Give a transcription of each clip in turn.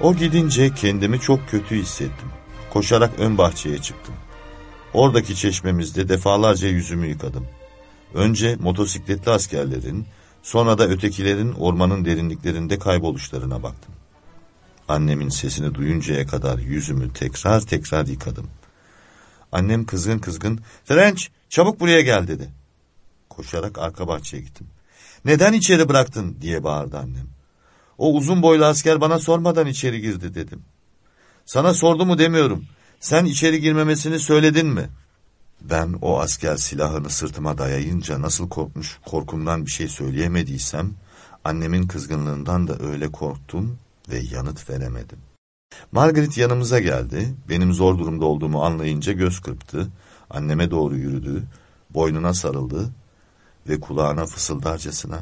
O gidince kendimi çok kötü hissettim. Koşarak ön bahçeye çıktım. Oradaki çeşmemizde defalarca yüzümü yıkadım. Önce motosikletli askerlerin, sonra da ötekilerin ormanın derinliklerinde kayboluşlarına baktım. Annemin sesini duyuncaya kadar yüzümü tekrar tekrar yıkadım. Annem kızgın kızgın, French çabuk buraya gel dedi. Koşarak arka bahçeye gittim. Neden içeri bıraktın diye bağırdı annem. O uzun boylu asker bana sormadan içeri girdi dedim. Sana sordu mu demiyorum. Sen içeri girmemesini söyledin mi? Ben o asker silahını sırtıma dayayınca nasıl korkmuş korkumdan bir şey söyleyemediysem annemin kızgınlığından da öyle korktum ve yanıt veremedim. Margaret yanımıza geldi. Benim zor durumda olduğumu anlayınca göz kırptı. Anneme doğru yürüdü. Boynuna sarıldı ve kulağına fısıldarcasına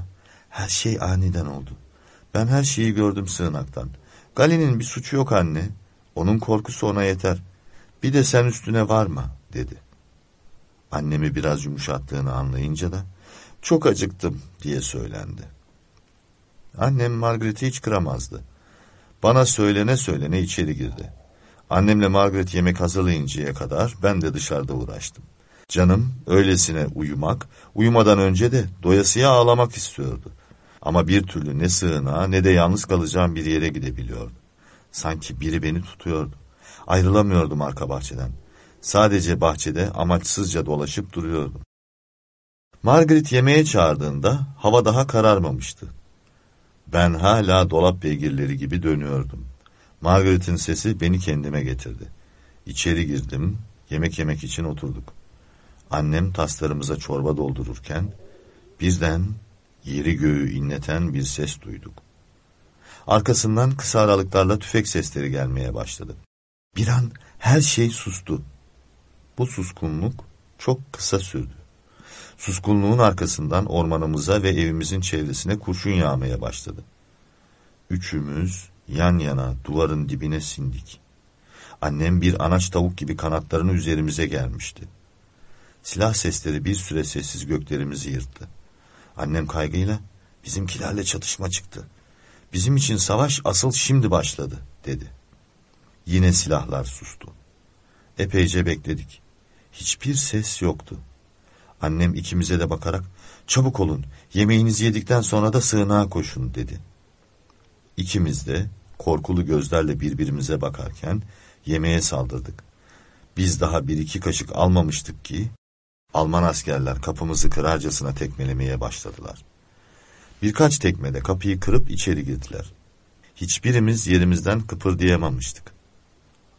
her şey aniden oldu. Ben her şeyi gördüm sığınaktan. Galin'in bir suçu yok anne. Onun korkusu ona yeter. Bir de sen üstüne varma dedi. Annemi biraz yumuşattığını anlayınca da çok acıktım diye söylendi. Annem Margaret'i hiç kıramazdı. Bana söylene söylene içeri girdi. Annemle Margaret yemek hazırlayıncaya kadar ben de dışarıda uğraştım. Canım öylesine uyumak, uyumadan önce de doyasıya ağlamak istiyordu. Ama bir türlü ne sığınağa ne de yalnız kalacağım bir yere gidebiliyordu. Sanki biri beni tutuyordu. Ayrılamıyordum arka bahçeden. Sadece bahçede amaçsızca dolaşıp duruyordum. Margaret yemeğe çağırdığında hava daha kararmamıştı. Ben hala dolap beygirleri gibi dönüyordum. Margaret'in sesi beni kendime getirdi. İçeri girdim, yemek yemek için oturduk. Annem taslarımıza çorba doldururken birden yeri göğü inleten bir ses duyduk. Arkasından kısa aralıklarla tüfek sesleri gelmeye başladı. Bir an her şey sustu. Bu suskunluk çok kısa sürdü. Suskunluğun arkasından ormanımıza ve evimizin çevresine kurşun yağmaya başladı. Üçümüz yan yana duvarın dibine sindik. Annem bir anaç tavuk gibi kanatlarını üzerimize gelmişti. Silah sesleri bir süre sessiz göklerimizi yırttı. Annem kaygıyla bizimkilerle çatışma çıktı. Bizim için savaş asıl şimdi başladı dedi. Yine silahlar sustu. Epeyce bekledik. Hiçbir ses yoktu. Annem ikimize de bakarak çabuk olun yemeğinizi yedikten sonra da sığınağa koşun dedi. İkimiz de korkulu gözlerle birbirimize bakarken yemeğe saldırdık. Biz daha bir iki kaşık almamıştık ki Alman askerler kapımızı kırarcasına tekmelemeye başladılar. Birkaç tekmede kapıyı kırıp içeri girdiler. Hiçbirimiz yerimizden kıpırdayamamıştık.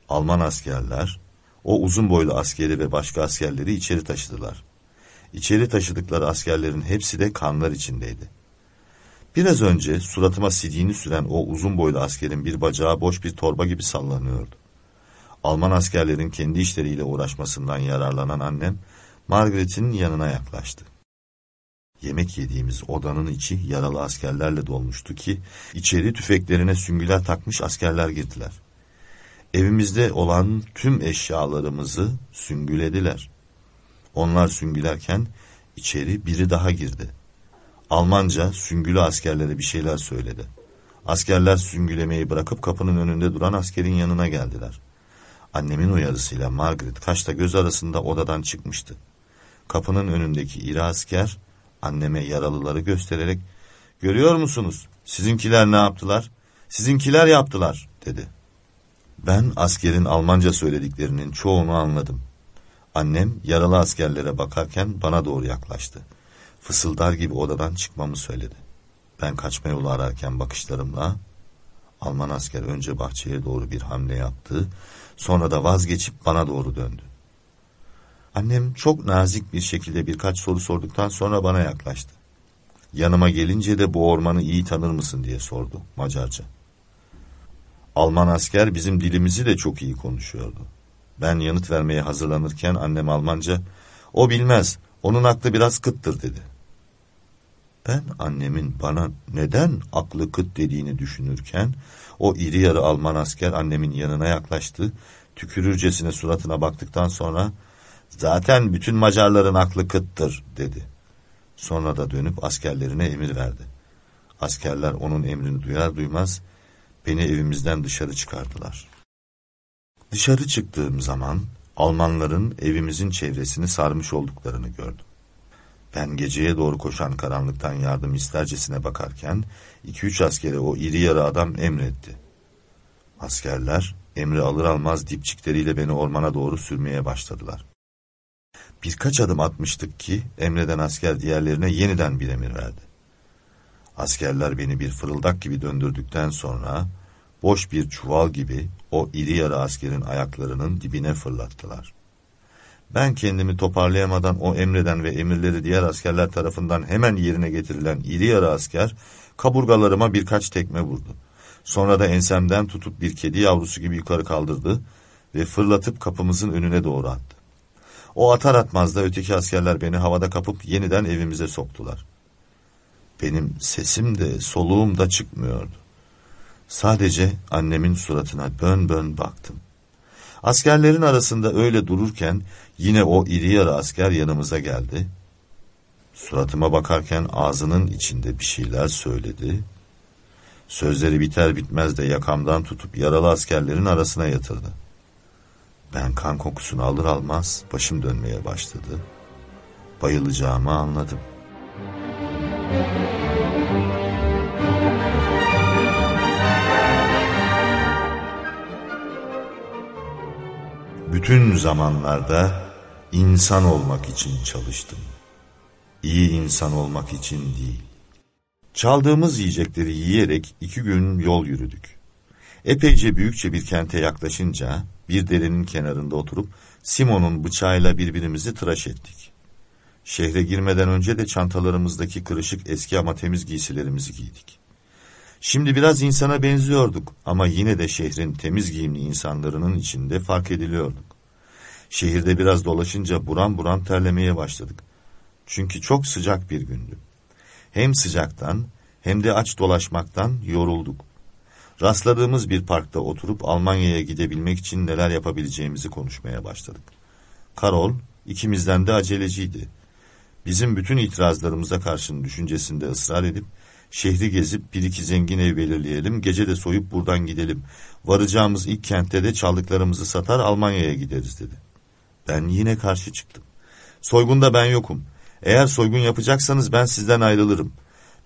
Alman askerler o uzun boylu askeri ve başka askerleri içeri taşıdılar. İçeri taşıdıkları askerlerin hepsi de kanlar içindeydi. Biraz önce suratıma sidiğini süren o uzun boylu askerin bir bacağı boş bir torba gibi sallanıyordu. Alman askerlerin kendi işleriyle uğraşmasından yararlanan annem, Margaret'in yanına yaklaştı. Yemek yediğimiz odanın içi yaralı askerlerle dolmuştu ki, içeri tüfeklerine süngüler takmış askerler girdiler. Evimizde olan tüm eşyalarımızı süngülediler. Onlar süngülerken içeri biri daha girdi. Almanca süngülü askerlere bir şeyler söyledi. Askerler süngülemeyi bırakıp kapının önünde duran askerin yanına geldiler. Annemin uyarısıyla Margaret kaşla göz arasında odadan çıkmıştı. Kapının önündeki iri asker anneme yaralıları göstererek ''Görüyor musunuz? Sizinkiler ne yaptılar? Sizinkiler yaptılar.'' dedi. Ben askerin Almanca söylediklerinin çoğunu anladım. Annem yaralı askerlere bakarken bana doğru yaklaştı. Fısıldar gibi odadan çıkmamı söyledi. Ben kaçma yolu ararken bakışlarımla Alman asker önce bahçeye doğru bir hamle yaptı, sonra da vazgeçip bana doğru döndü. Annem çok nazik bir şekilde birkaç soru sorduktan sonra bana yaklaştı. Yanıma gelince de bu ormanı iyi tanır mısın diye sordu Macarca. Alman asker bizim dilimizi de çok iyi konuşuyordu. Ben yanıt vermeye hazırlanırken annem Almanca, o bilmez, onun aklı biraz kıttır dedi. Ben annemin bana neden aklı kıt dediğini düşünürken, o iri yarı Alman asker annemin yanına yaklaştı, tükürürcesine suratına baktıktan sonra, zaten bütün Macarların aklı kıttır dedi. Sonra da dönüp askerlerine emir verdi. Askerler onun emrini duyar duymaz, Beni evimizden dışarı çıkardılar. Dışarı çıktığım zaman Almanların evimizin çevresini sarmış olduklarını gördüm. Ben geceye doğru koşan karanlıktan yardım istercesine bakarken iki üç askere o iri yarı adam emretti. Askerler emri alır almaz dipçikleriyle beni ormana doğru sürmeye başladılar. Birkaç adım atmıştık ki emreden asker diğerlerine yeniden bir emir verdi. Askerler beni bir fırıldak gibi döndürdükten sonra boş bir çuval gibi o iri yarı askerin ayaklarının dibine fırlattılar. Ben kendimi toparlayamadan o emreden ve emirleri diğer askerler tarafından hemen yerine getirilen iri yarı asker kaburgalarıma birkaç tekme vurdu. Sonra da ensemden tutup bir kedi yavrusu gibi yukarı kaldırdı ve fırlatıp kapımızın önüne doğru attı. O atar atmaz da öteki askerler beni havada kapıp yeniden evimize soktular. Benim sesim de soluğum da çıkmıyordu. Sadece annemin suratına bön bön baktım. Askerlerin arasında öyle dururken yine o iri yarı asker yanımıza geldi. Suratıma bakarken ağzının içinde bir şeyler söyledi. Sözleri biter bitmez de yakamdan tutup yaralı askerlerin arasına yatırdı. Ben kan kokusunu alır almaz başım dönmeye başladı. Bayılacağımı anladım. Bütün zamanlarda insan olmak için çalıştım. İyi insan olmak için değil. Çaldığımız yiyecekleri yiyerek iki gün yol yürüdük. Epeyce büyükçe bir kente yaklaşınca bir derenin kenarında oturup Simon'un bıçağıyla birbirimizi tıraş ettik. Şehre girmeden önce de çantalarımızdaki kırışık eski ama temiz giysilerimizi giydik. Şimdi biraz insana benziyorduk ama yine de şehrin temiz giyimli insanlarının içinde fark ediliyorduk. Şehirde biraz dolaşınca buram buram terlemeye başladık. Çünkü çok sıcak bir gündü. Hem sıcaktan hem de aç dolaşmaktan yorulduk. Rastladığımız bir parkta oturup Almanya'ya gidebilmek için neler yapabileceğimizi konuşmaya başladık. Karol ikimizden de aceleciydi. Bizim bütün itirazlarımıza karşın düşüncesinde ısrar edip şehri gezip bir iki zengin ev belirleyelim, gece de soyup buradan gidelim. Varacağımız ilk kentte de çaldıklarımızı satar Almanya'ya gideriz dedi. Ben yine karşı çıktım. Soygunda ben yokum. Eğer soygun yapacaksanız ben sizden ayrılırım.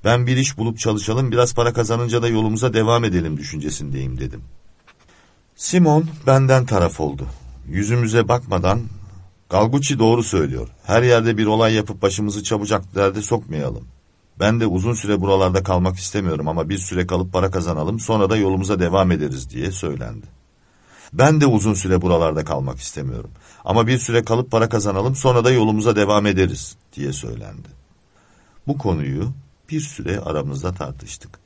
Ben bir iş bulup çalışalım, biraz para kazanınca da yolumuza devam edelim düşüncesindeyim dedim. Simon benden taraf oldu. Yüzümüze bakmadan Galguçi doğru söylüyor. Her yerde bir olay yapıp başımızı çabucak derde sokmayalım. Ben de uzun süre buralarda kalmak istemiyorum ama bir süre kalıp para kazanalım sonra da yolumuza devam ederiz diye söylendi. Ben de uzun süre buralarda kalmak istemiyorum ama bir süre kalıp para kazanalım sonra da yolumuza devam ederiz diye söylendi. Bu konuyu bir süre aramızda tartıştık.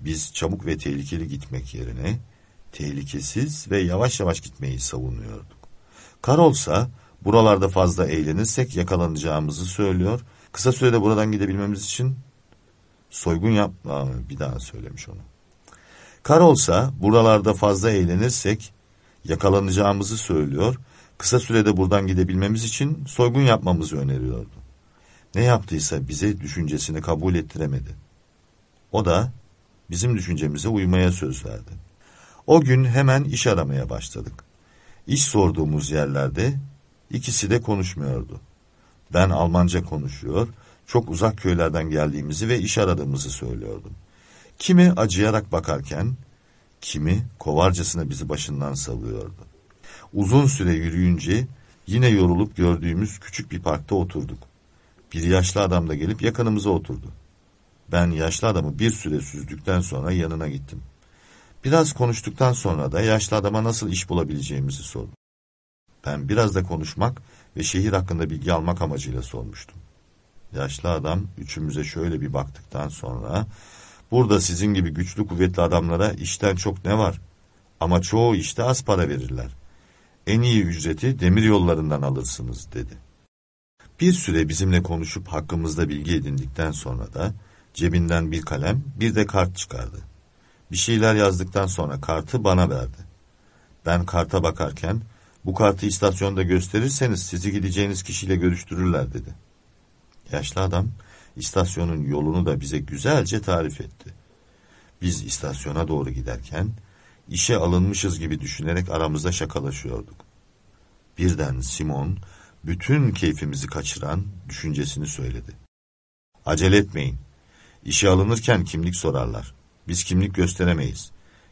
Biz çabuk ve tehlikeli gitmek yerine tehlikesiz ve yavaş yavaş gitmeyi savunuyorduk. Karolsa buralarda fazla eğlenirsek yakalanacağımızı söylüyor. Kısa sürede buradan gidebilmemiz için soygun yap... Aa, bir daha söylemiş onu. Karolsa buralarda fazla eğlenirsek yakalanacağımızı söylüyor. Kısa sürede buradan gidebilmemiz için soygun yapmamızı öneriyordu. Ne yaptıysa bize düşüncesini kabul ettiremedi. O da bizim düşüncemize uymaya söz verdi. O gün hemen iş aramaya başladık. İş sorduğumuz yerlerde ikisi de konuşmuyordu. Ben Almanca konuşuyor, çok uzak köylerden geldiğimizi ve iş aradığımızı söylüyordum. Kimi acıyarak bakarken, kimi kovarcasına bizi başından savuyordu. Uzun süre yürüyünce yine yorulup gördüğümüz küçük bir parkta oturduk. Bir yaşlı adam da gelip yakınımıza oturdu. Ben yaşlı adamı bir süre süzdükten sonra yanına gittim. Biraz konuştuktan sonra da yaşlı adama nasıl iş bulabileceğimizi sordum. Ben biraz da konuşmak ve şehir hakkında bilgi almak amacıyla sormuştum. Yaşlı adam üçümüze şöyle bir baktıktan sonra burada sizin gibi güçlü kuvvetli adamlara işten çok ne var? Ama çoğu işte az para verirler. En iyi ücreti demir yollarından alırsınız dedi. Bir süre bizimle konuşup hakkımızda bilgi edindikten sonra da cebinden bir kalem bir de kart çıkardı. Bir şeyler yazdıktan sonra kartı bana verdi. Ben karta bakarken bu kartı istasyonda gösterirseniz sizi gideceğiniz kişiyle görüştürürler dedi. Yaşlı adam istasyonun yolunu da bize güzelce tarif etti. Biz istasyona doğru giderken işe alınmışız gibi düşünerek aramızda şakalaşıyorduk. Birden Simon bütün keyfimizi kaçıran düşüncesini söyledi. Acele etmeyin. İşe alınırken kimlik sorarlar. Biz kimlik gösteremeyiz.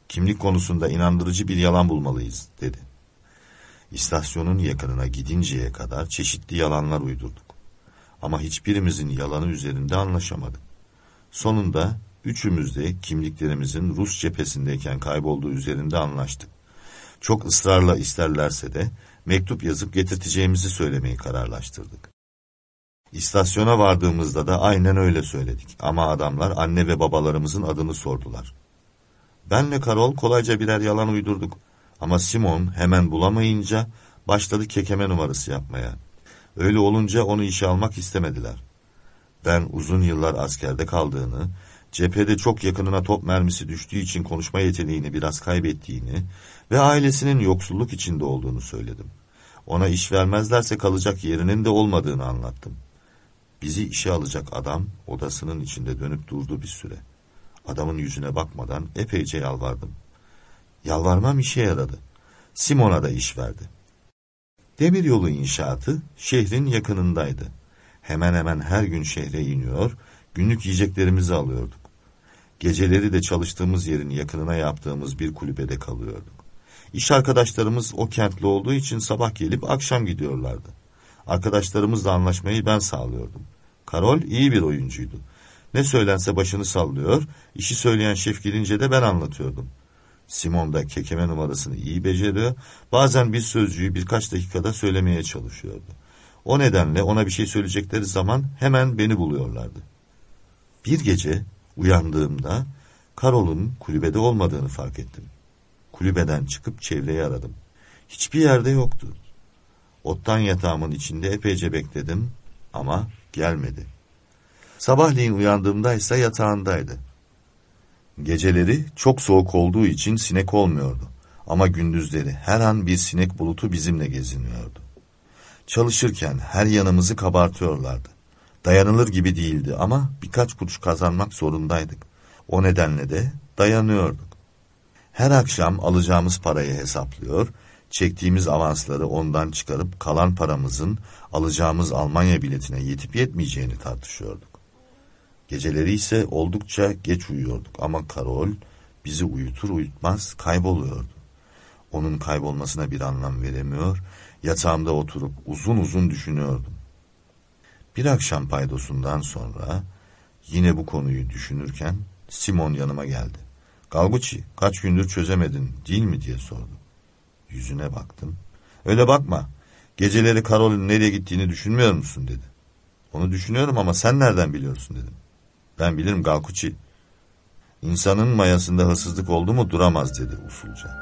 Kimlik konusunda inandırıcı bir yalan bulmalıyız, dedi. İstasyonun yakınına gidinceye kadar çeşitli yalanlar uydurduk. Ama hiçbirimizin yalanı üzerinde anlaşamadık. Sonunda üçümüz de kimliklerimizin Rus cephesindeyken kaybolduğu üzerinde anlaştık. Çok ısrarla isterlerse de mektup yazıp getirteceğimizi söylemeyi kararlaştırdık. İstasyona vardığımızda da aynen öyle söyledik ama adamlar anne ve babalarımızın adını sordular. Benle Karol kolayca birer yalan uydurduk ama Simon hemen bulamayınca başladı kekeme numarası yapmaya. Öyle olunca onu işe almak istemediler. Ben uzun yıllar askerde kaldığını, cephede çok yakınına top mermisi düştüğü için konuşma yeteneğini biraz kaybettiğini ve ailesinin yoksulluk içinde olduğunu söyledim. Ona iş vermezlerse kalacak yerinin de olmadığını anlattım. Bizi işe alacak adam odasının içinde dönüp durdu bir süre. Adamın yüzüne bakmadan epeyce yalvardım. Yalvarmam işe yaradı. Simon'a da iş verdi. Demiryolu inşaatı şehrin yakınındaydı. Hemen hemen her gün şehre iniyor, günlük yiyeceklerimizi alıyorduk. Geceleri de çalıştığımız yerin yakınına yaptığımız bir kulübede kalıyorduk. İş arkadaşlarımız o kentli olduğu için sabah gelip akşam gidiyorlardı. Arkadaşlarımızla anlaşmayı ben sağlıyordum. Karol iyi bir oyuncuydu. Ne söylense başını sallıyor, işi söyleyen şef gelince de ben anlatıyordum. Simon da kekeme numarasını iyi beceriyor, bazen bir sözcüğü birkaç dakikada söylemeye çalışıyordu. O nedenle ona bir şey söyleyecekleri zaman hemen beni buluyorlardı. Bir gece uyandığımda Karol'un kulübede olmadığını fark ettim. Kulübeden çıkıp çevreyi aradım. Hiçbir yerde yoktu. Ottan yatağımın içinde epeyce bekledim ama gelmedi. Sabahleyin uyandığımda ise yatağındaydı. Geceleri çok soğuk olduğu için sinek olmuyordu. Ama gündüzleri her an bir sinek bulutu bizimle geziniyordu. Çalışırken her yanımızı kabartıyorlardı. Dayanılır gibi değildi ama birkaç kuruş kazanmak zorundaydık. O nedenle de dayanıyorduk. Her akşam alacağımız parayı hesaplıyor, çektiğimiz avansları ondan çıkarıp kalan paramızın alacağımız Almanya biletine yetip yetmeyeceğini tartışıyorduk. Geceleri ise oldukça geç uyuyorduk ama Karol bizi uyutur uyutmaz kayboluyordu. Onun kaybolmasına bir anlam veremiyor, yatağımda oturup uzun uzun düşünüyordum. Bir akşam paydosundan sonra yine bu konuyu düşünürken Simon yanıma geldi. Galguçi kaç gündür çözemedin değil mi diye sordu. Yüzüne baktım. Öyle bakma. Geceleri Karol'ün nereye gittiğini düşünmüyor musun dedi. Onu düşünüyorum ama sen nereden biliyorsun dedim. Ben bilirim Galkuçi. İnsanın mayasında hırsızlık oldu mu duramaz dedi usulca.